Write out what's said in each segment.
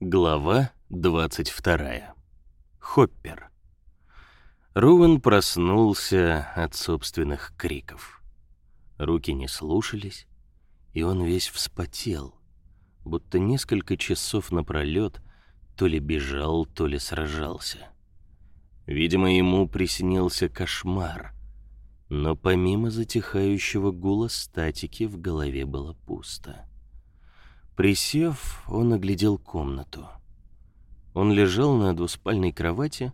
Глава 22. Хоппер. Роуэн проснулся от собственных криков. Руки не слушались, и он весь вспотел, будто несколько часов напролет то ли бежал, то ли сражался. Видимо, ему приснился кошмар, но помимо затихающего гула статики в голове было пусто. Присев, он оглядел комнату. Он лежал на двуспальной кровати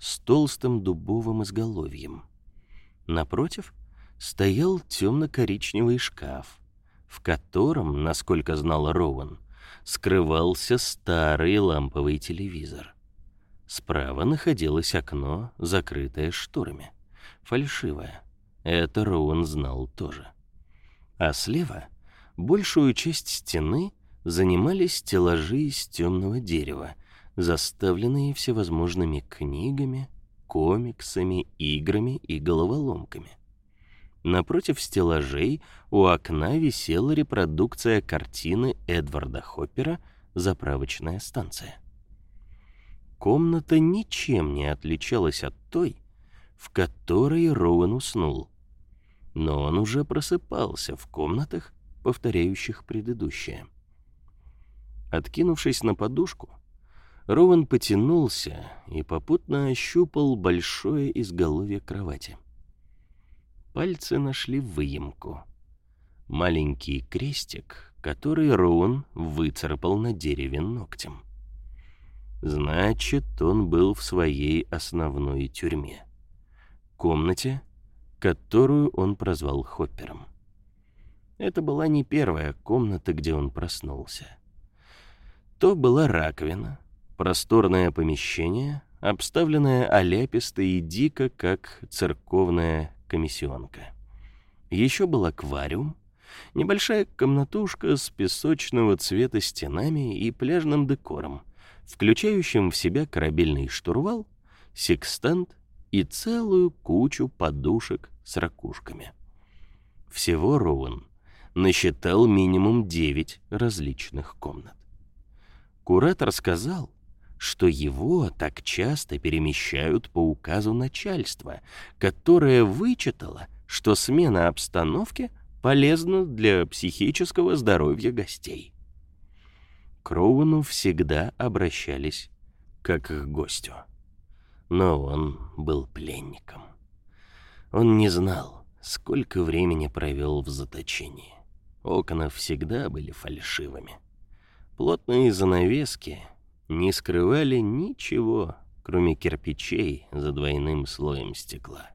с толстым дубовым изголовьем. Напротив стоял темно-коричневый шкаф, в котором, насколько знал Роуэн, скрывался старый ламповый телевизор. Справа находилось окно, закрытое шторами, фальшивое. Это Роуэн знал тоже. А слева большую часть стены занимали стеллажи из темного дерева, заставленные всевозможными книгами, комиксами, играми и головоломками. Напротив стеллажей у окна висела репродукция картины Эдварда Хоппера «Заправочная станция». Комната ничем не отличалась от той, в которой Роуэн уснул, но он уже просыпался в комнатах, повторяющих предыдущее. Откинувшись на подушку, Роуэн потянулся и попутно ощупал большое изголовье кровати. Пальцы нашли выемку. Маленький крестик, который Роуэн выцарапал на дереве ногтем. Значит, он был в своей основной тюрьме. Комнате, которую он прозвал Хоппером. Это была не первая комната, где он проснулся. То была раковина, просторное помещение, обставленное аляписто и дико, как церковная комиссионка. Еще был аквариум, небольшая комнатушка с песочного цвета стенами и пляжным декором, включающим в себя корабельный штурвал, секстант и целую кучу подушек с ракушками. Всего Роуэн насчитал минимум девять различных комнат. Куратор сказал, что его так часто перемещают по указу начальства, которое вычитало, что смена обстановки полезна для психического здоровья гостей. К Роуэну всегда обращались как к гостю. Но он был пленником. Он не знал, сколько времени провел в заточении. Окна всегда были фальшивыми. Плотные занавески не скрывали ничего, кроме кирпичей за двойным слоем стекла.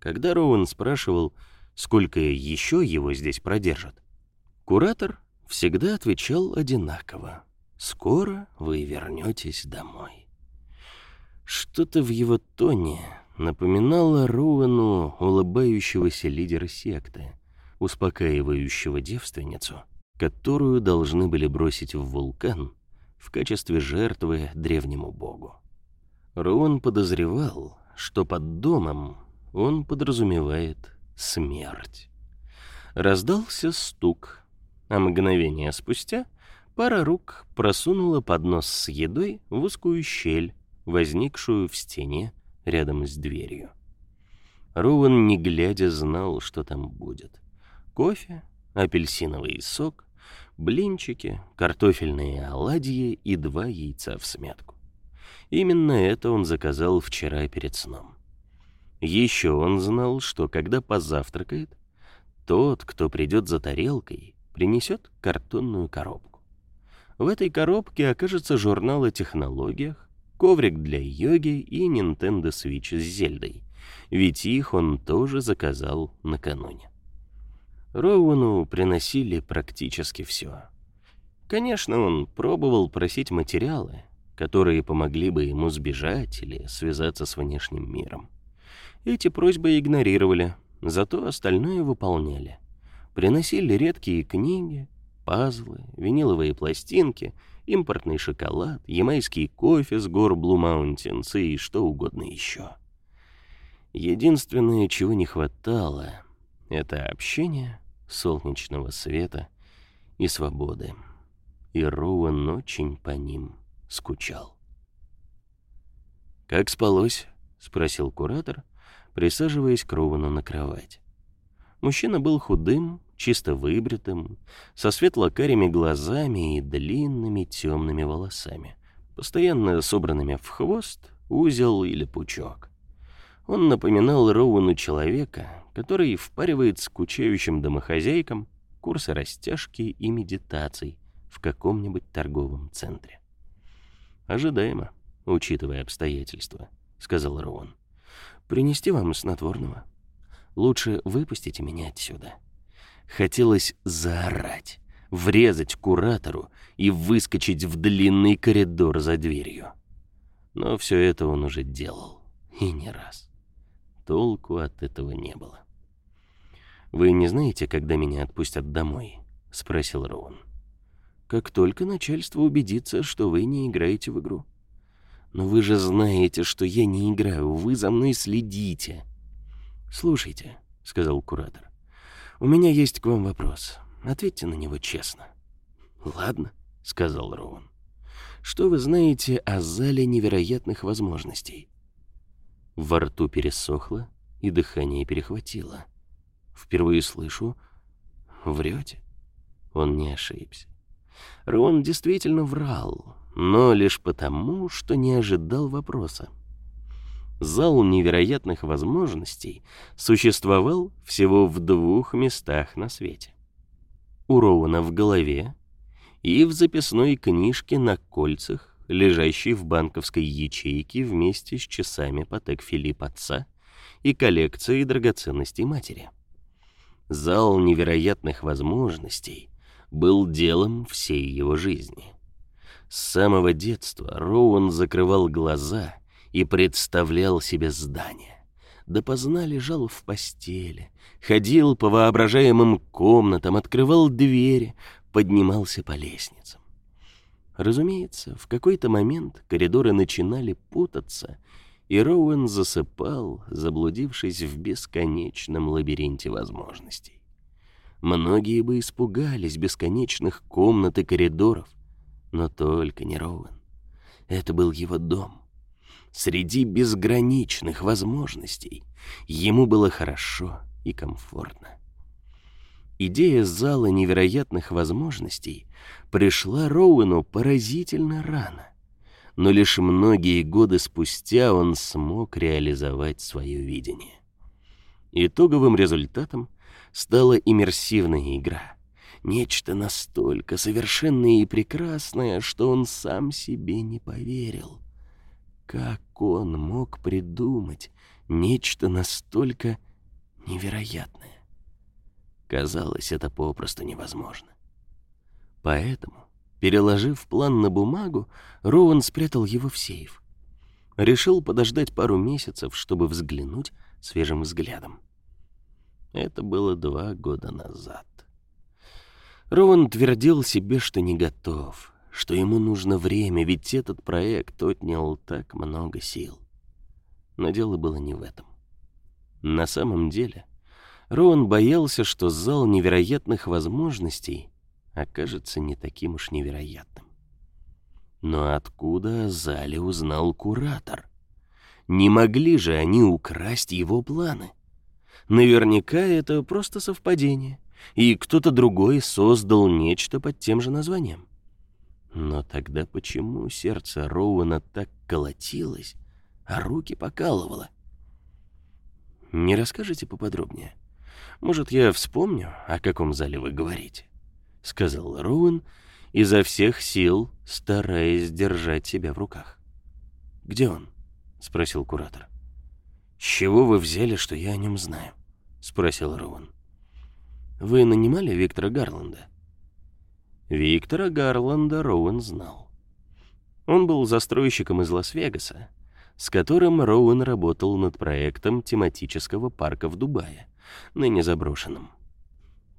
Когда Роуэн спрашивал, сколько еще его здесь продержат, куратор всегда отвечал одинаково: "Скоро вы вернетесь домой". Что-то в его тоне напоминало Роуэну улыбающегося лидера секты, успокаивающего девственницу которую должны были бросить в вулкан в качестве жертвы древнему богу. Роуэн подозревал, что под домом он подразумевает смерть. Раздался стук, а мгновение спустя пара рук просунула поднос с едой в узкую щель, возникшую в стене рядом с дверью. Роуэн, не глядя, знал, что там будет. Кофе, апельсиновый сок, блинчики, картофельные оладьи и два яйца в смятку. Именно это он заказал вчера перед сном. Еще он знал, что когда позавтракает, тот, кто придет за тарелкой, принесет картонную коробку. В этой коробке окажется журнал о технологиях, коврик для йоги и Nintendo Switch с Зельдой, ведь их он тоже заказал накануне. Роуэну приносили практически все. Конечно, он пробовал просить материалы, которые помогли бы ему сбежать или связаться с внешним миром. Эти просьбы игнорировали, зато остальное выполняли. Приносили редкие книги, пазлы, виниловые пластинки, импортный шоколад, ямайский кофе с гор Блу Маунтинс и что угодно еще. Единственное, чего не хватало, это общения, солнечного света и свободы. и Роуэн очень по ним скучал. «Как спалось?» — спросил куратор, присаживаясь к Роуэну на кровать. Мужчина был худым, чисто выбритым, со светло-карими глазами и длинными темными волосами, постоянно собранными в хвост, узел или пучок. Он напоминал Роуэну человека, который впаривает скучающим домохозяйкам курсы растяжки и медитаций в каком-нибудь торговом центре. «Ожидаемо, учитывая обстоятельства», — сказал Роуэн. «Принести вам снотворного? Лучше выпустите меня отсюда». Хотелось заорать, врезать куратору и выскочить в длинный коридор за дверью. Но все это он уже делал, и не раз. Толку от этого не было. «Вы не знаете, когда меня отпустят домой?» — спросил Роун. «Как только начальство убедится, что вы не играете в игру». «Но вы же знаете, что я не играю, вы за мной следите». «Слушайте», — сказал куратор, — «у меня есть к вам вопрос. Ответьте на него честно». «Ладно», — сказал Роун. «Что вы знаете о зале невероятных возможностей?» Во рту пересохло, и дыхание перехватило. Впервые слышу. Врете? Он не ошибся. Рон действительно врал, но лишь потому, что не ожидал вопроса. Зал невероятных возможностей существовал всего в двух местах на свете. У Роуна в голове и в записной книжке на кольцах, лежащей в банковской ячейке вместе с часами Патек Филипп отца и коллекцией драгоценностей матери. Зал невероятных возможностей был делом всей его жизни. С самого детства Роуэн закрывал глаза и представлял себе здание. Допоздна лежал в постели, ходил по воображаемым комнатам, открывал двери, поднимался по лестницам. Разумеется, в какой-то момент коридоры начинали путаться, и Роуэн засыпал, заблудившись в бесконечном лабиринте возможностей. Многие бы испугались бесконечных комнат и коридоров, но только не Роуэн. Это был его дом. Среди безграничных возможностей ему было хорошо и комфортно. Идея зала невероятных возможностей пришла Роуэну поразительно рано но лишь многие годы спустя он смог реализовать свое видение. Итоговым результатом стала иммерсивная игра, нечто настолько совершенное и прекрасное, что он сам себе не поверил. Как он мог придумать нечто настолько невероятное? Казалось, это попросту невозможно. Поэтому Переложив план на бумагу, Роуэн спрятал его в сейф. Решил подождать пару месяцев, чтобы взглянуть свежим взглядом. Это было два года назад. Роуэн твердил себе, что не готов, что ему нужно время, ведь этот проект отнял так много сил. Но дело было не в этом. На самом деле, Роуэн боялся, что зал невероятных возможностей окажется не таким уж невероятным. Но откуда о зале узнал куратор? Не могли же они украсть его планы? Наверняка это просто совпадение, и кто-то другой создал нечто под тем же названием. Но тогда почему сердце Роуэна так колотилось, а руки покалывало? Не расскажете поподробнее? Может, я вспомню, о каком зале вы говорите? — сказал Роуэн, изо всех сил стараясь держать себя в руках. «Где он?» — спросил куратор. «С чего вы взяли, что я о нем знаю?» — спросил Роуэн. «Вы нанимали Виктора Гарланда?» Виктора Гарланда Роуэн знал. Он был застройщиком из Лас-Вегаса, с которым Роуэн работал над проектом тематического парка в Дубае, ныне заброшенном.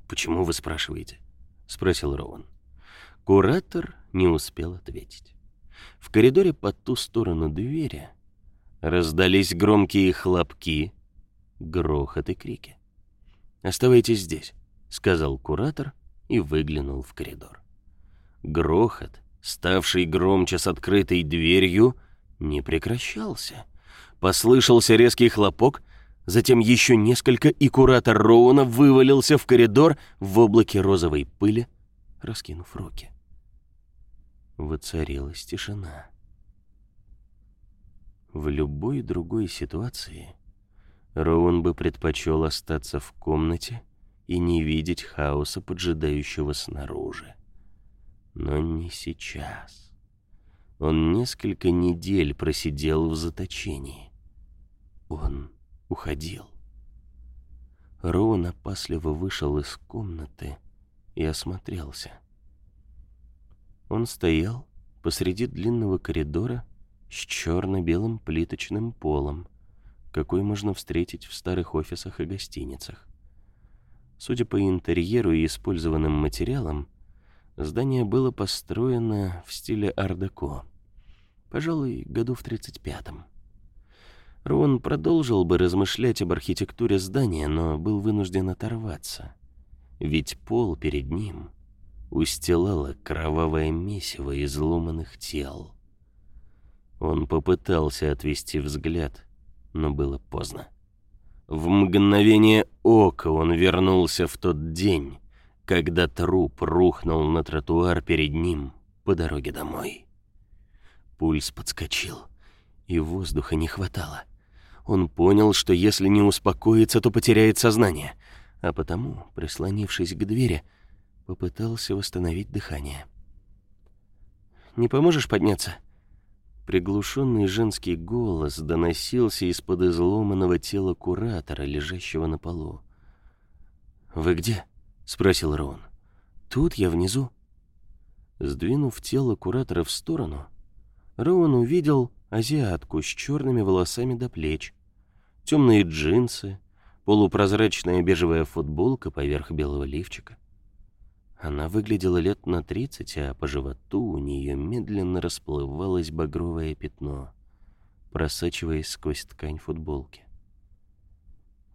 «Почему вы спрашиваете?» спросил Роуэн. Куратор не успел ответить. В коридоре по ту сторону двери раздались громкие хлопки, грохот и крики. «Оставайтесь здесь», — сказал куратор и выглянул в коридор. Грохот, ставший громче с открытой дверью, не прекращался. Послышался резкий хлопок, затем еще несколько, и куратор Роуна вывалился в коридор в облаке розовой пыли, раскинув руки. Воцарилась тишина. В любой другой ситуации Роуэн бы предпочел остаться в комнате и не видеть хаоса, поджидающего снаружи. Но не сейчас. Он несколько недель просидел в заточении. Он уходил. Роуэн опасливо вышел из комнаты и осмотрелся. Он стоял посреди длинного коридора с черно-белым плиточным полом, какой можно встретить в старых офисах и гостиницах. Судя по интерьеру и использованным материалам, здание было построено в стиле ар-деко, пожалуй, году в 35-м. Рон продолжил бы размышлять об архитектуре здания, но был вынужден оторваться. Ведь пол перед ним устилало кровавое месиво изломанных тел. Он попытался отвести взгляд, но было поздно. В мгновение ока он вернулся в тот день, когда труп рухнул на тротуар перед ним по дороге домой. Пульс подскочил, и воздуха не хватало. Он понял, что если не успокоится, то потеряет сознание, а потому, прислонившись к двери, попытался восстановить дыхание. «Не поможешь подняться?» Приглушенный женский голос доносился из-под изломанного тела куратора, лежащего на полу. «Вы где?» — спросил Роун. «Тут я внизу». Сдвинув тело куратора в сторону, Роун увидел азиатку с черными волосами до плеч, темные джинсы, полупрозрачная бежевая футболка поверх белого лифчика. Она выглядела лет на тридцать, а по животу у нее медленно расплывалось багровое пятно, просачиваясь сквозь ткань футболки.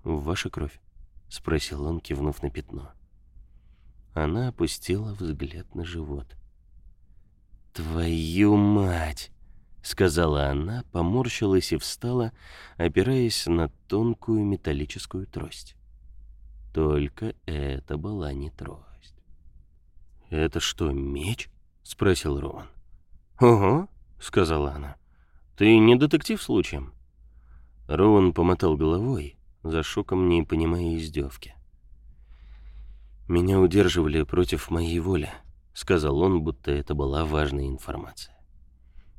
«Ваша кровь?» — спросил он, кивнув на пятно. Она опустила взгляд на живот. «Твою мать!» — сказала она, поморщилась и встала, опираясь на тонкую металлическую трость. Только это была не трость. «Это что, меч?» — спросил Роwan. «Ого», — сказала она. «Ты не детектив случаем?» Роwan помотал головой, за шоком не понимая издевки. «Меня удерживали против моей воли», — сказал он, будто это была важная информация.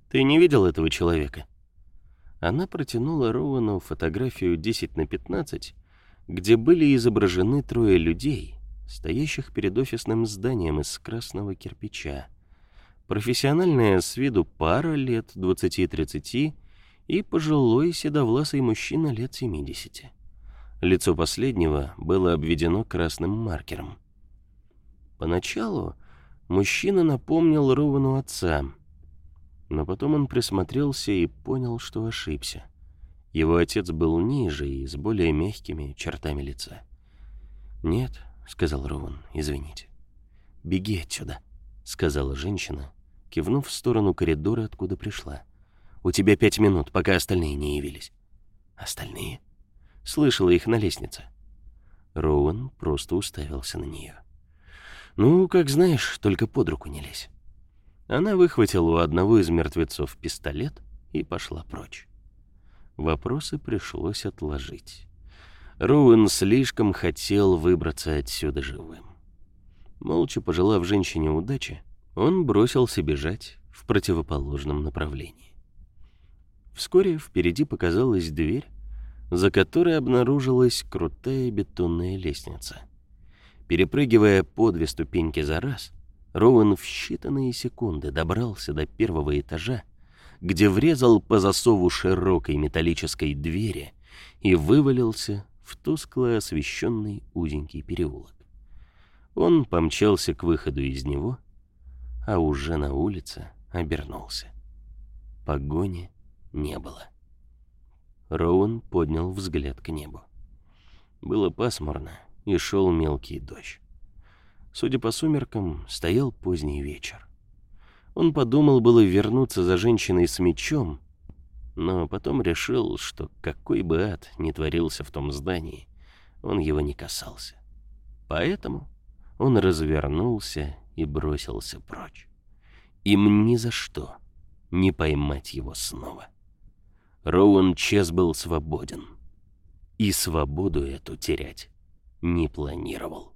«Ты не видел этого человека?» Она протянула Роуану фотографию 10 на 15, где были изображены трое людей, стоящих перед офисным зданием из красного кирпича. Профессиональная с виду пара лет 20-30 и пожилой седовласый мужчина лет 70. Лицо последнего было обведено красным маркером. Поначалу мужчина напомнил Ровану отца, но потом он присмотрелся и понял, что ошибся. Его отец был ниже и с более мягкими чертами лица. Нет, — сказал Роуэн, — извините. «Беги отсюда», — сказала женщина, кивнув в сторону коридора, откуда пришла. «У тебя пять минут, пока остальные не явились». «Остальные?» Слышала их на лестнице. Роуэн просто уставился на нее. «Ну, как знаешь, только под руку не лезь». Она выхватила у одного из мертвецов пистолет и пошла прочь. Вопросы пришлось отложить. Роуэн слишком хотел выбраться отсюда живым. Молча пожелав женщине удачи, он бросился бежать в противоположном направлении. Вскоре впереди показалась дверь, за которой обнаружилась крутая бетонная лестница. Перепрыгивая по две ступеньки за раз, Роуэн в считанные секунды добрался до первого этажа, где врезал по засову широкой металлической двери и вывалился в тускло освещенный узенький переулок. Он помчался к выходу из него, а уже на улице обернулся. Погони не было. Роуэн поднял взгляд к небу. Было пасмурно, и шел мелкий дождь. Судя по сумеркам, стоял поздний вечер. Он подумал было вернуться за женщиной с мечом, но потом решил, что какой бы ад ни творился в том здании, он его не касался. Поэтому он развернулся и бросился прочь. Им ни за что не поймать его снова. Роуэн Чес был свободен. И свободу эту терять не планировал.